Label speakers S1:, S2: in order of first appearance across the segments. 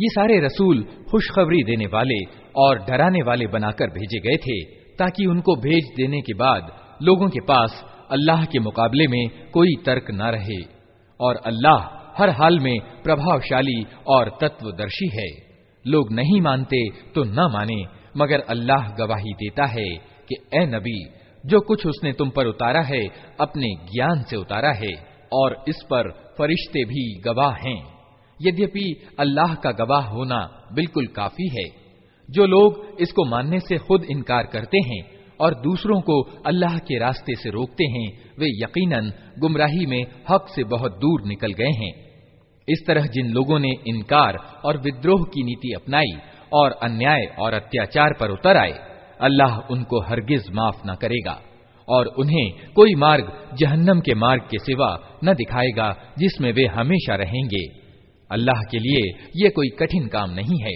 S1: ये सारे रसूल खुशखबरी देने वाले और डराने वाले बनाकर भेजे गए थे, ताकि उनको भेज देने के बाद लोगों के पास अल्लाह के मुकाबले में कोई तर्क न रहे। और अल्लाह हर हाल में प्रभावशाली और तत्वदर्शी है। लोग नहीं मानते तो न माने, मगर अल्लाह गवाही देता है कि, ए नबी, जो कुछ उसने तुम पर उतारा है, अपने ज्ञान से उतारा है, और इस पर फरिश्ते भी गवाह हैं। यद्यपि अल्लाह का गवाह होना बिल्कुल काफ़ी है। जो लोग इसको मानने से खुद इनकार करते हैं और दूसरों को अल्लाह के रास्ते से रोकते हैं, वे यकीनन गुमराही में हक से बहुत दूर निकल गए हैं। इस तरह जिन लोगों ने इनकार और विद्रोह की नीति अपनाई और अन्याय और अत्याचार पर उतर आए, अल्लाह उनको हरगिज माफ़ न करेगा और उन्हें कोई मार्ग जहन्नम के मार्ग के सिवा न दिखाएगा जिसमें वे हमेशा रहेंगे। अल्लाह के लिए ये कोई कठिन काम नहीं है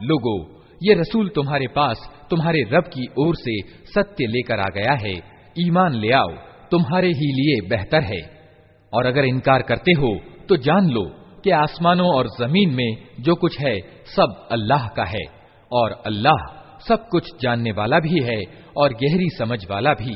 S1: लोगो ये रसूल तुम्हारे पास, तुम्हारे रब की ओर से सत्य लेकर आ गया है। ईमान ले आओ, तुम्हारे ही लिए बेहतर है। और अगर इनकार करते हो तो जान लो कि आसमानों और ज़मीन में जो कुछ है, सब अल्लाह का है। और अल्लाह सब कुछ जानने वाला भी है और गहरी समझ वाला भी।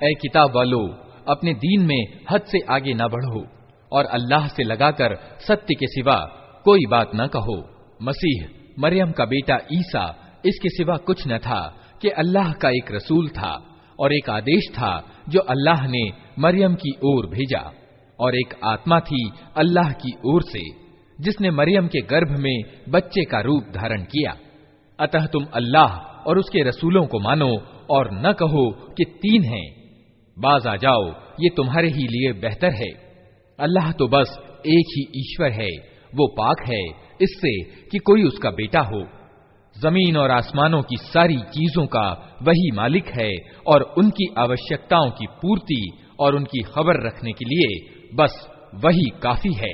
S1: ए किताब वालो अपने दीन में हद से आगे न बढ़ो और अल्लाह से लगाकर सत्य के सिवा कोई बात न कहो मसीह मरियम का बेटा ईसा इसके सिवा कुछ न था कि अल्लाह का एक रसूल था और एक आदेश था जो अल्लाह ने मरियम की ओर भेजा और एक आत्मा थी अल्लाह की ओर से जिसने मरियम के गर्भ में बच्चे का रूप धारण किया। अतः तुम अल्लाह और उसके रसूलों को मानो और न कहो कि तीन हैं। बाज आ जाओ, ये तुम्हारे ही लिए बेहतर है। अल्लाह तो बस एक ही ईश्वर है, वो पाक है, इससे कि कोई उसका बेटा हो। ज़मीन और आसमानों की सारी चीज़ों का वही मालिक है और उनकी आवश्यकताओं की पूर्ति और उनकी खबर रखने के लिए बस वही काफ़ी है।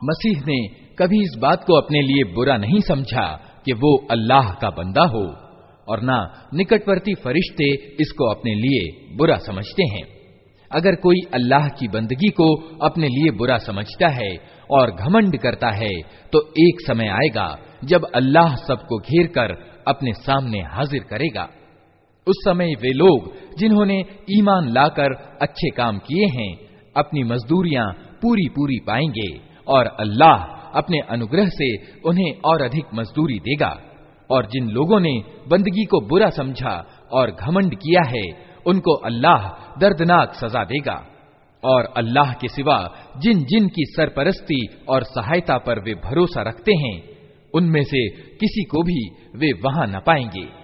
S1: मसीह ने कभी इस बात को अपने लिए बुरा नहीं समझा कि वो अल्लाह का बंदा हो और ना निकटवर्ती फरिश्ते इसको अपने लिए बुरा समझते हैं अगर कोई अल्लाह की बंदगी को अपने लिए बुरा समझता है और घमंड करता है तो एक समय आएगा जब अल्लाह सबको घेर कर अपने सामने हाजिर करेगा। उस समय वे लोग जिन्होंने ईमान लाकर अच्छे काम किए हैं, अपनी मजदूरियाँ पूरी पूरी पाएँगे और अल्लाह अपने अनुग्रह से उन्हें और अधिक मजदूरी देगा। और जिन लोगों ने बंदगी को बुरा समझा और घमंड किया है उनको अल्लाह दर्दनाक सजा देगा। और अल्लाह के सिवा जिन जिन की सरपरस्ती और सहायता पर वे भरोसा रखते हैं, उनमें से किसी को भी वे वहाँ न पाएँगे।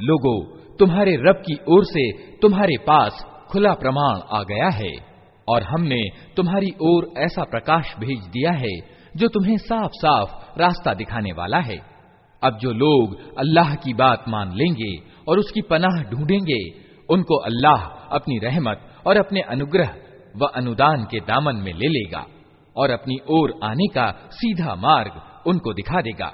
S1: लोगो तुम्हारे रब की ओर से तुम्हारे पास खुला प्रमाण आ गया है और हमने तुम्हारी ओर ऐसा प्रकाश भेज दिया है जो तुम्हें साफ साफ रास्ता दिखाने वाला है अब जो लोग अल्लाह की बात मान लेंगे और उसकी पनाह ढूंढेंगे, उनको अल्लाह अपनी रहमत और अपने अनुग्रह व अनुदान के दामन में ले लेगा और अपनी ओर आने का सीधा मार्ग उनको दिखा देगा।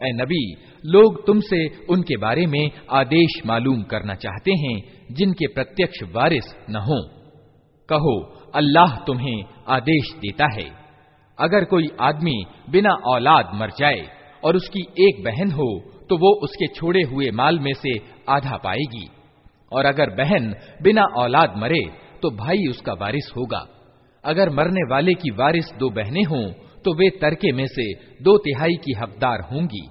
S1: ए नबी, लोग तुमसे उनके बारे में आदेश मालूम करना चाहते हैं, जिनके प्रत्यक्ष वारिस न हो। कहो, अल्लाह तुम्हें आदेश देता है। अगर कोई आदमी बिना औलाद मर जाए और उसकी एक बहन हो तो वो उसके छोड़े हुए माल में से आधा पाएगी। और अगर बहन बिना औलाद मरे तो भाई उसका वारिस होगा। अगर मरने वाले की वारिस दो बहनें हों तो वे तरके में से दो तिहाई की हकदार होंगी।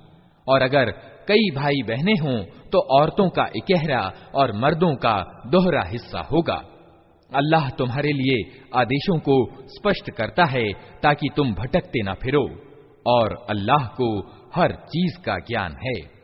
S1: और अगर कई भाई बहने हों तो औरतों का इकहरा और मर्दों का दोहरा हिस्सा होगा। अल्लाह तुम्हारे लिए आदेशों को स्पष्ट करता है, ताकि तुम भटकते ना फिरो। और अल्लाह को हर चीज़ का ज्ञान है।